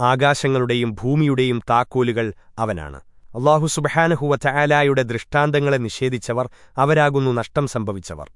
ആകാശങ്ങളുടെയും ഭൂമിയുടെയും താക്കോലുകൾ അവനാണ്. അള്ളാഹു സുബഹാനഹുവ ചായാലായുടെ ദൃഷ്ടാന്തങ്ങളെ നിഷേധിച്ചവർ അവരാകുന്നു നഷ്ടം സംഭവിച്ചവർ.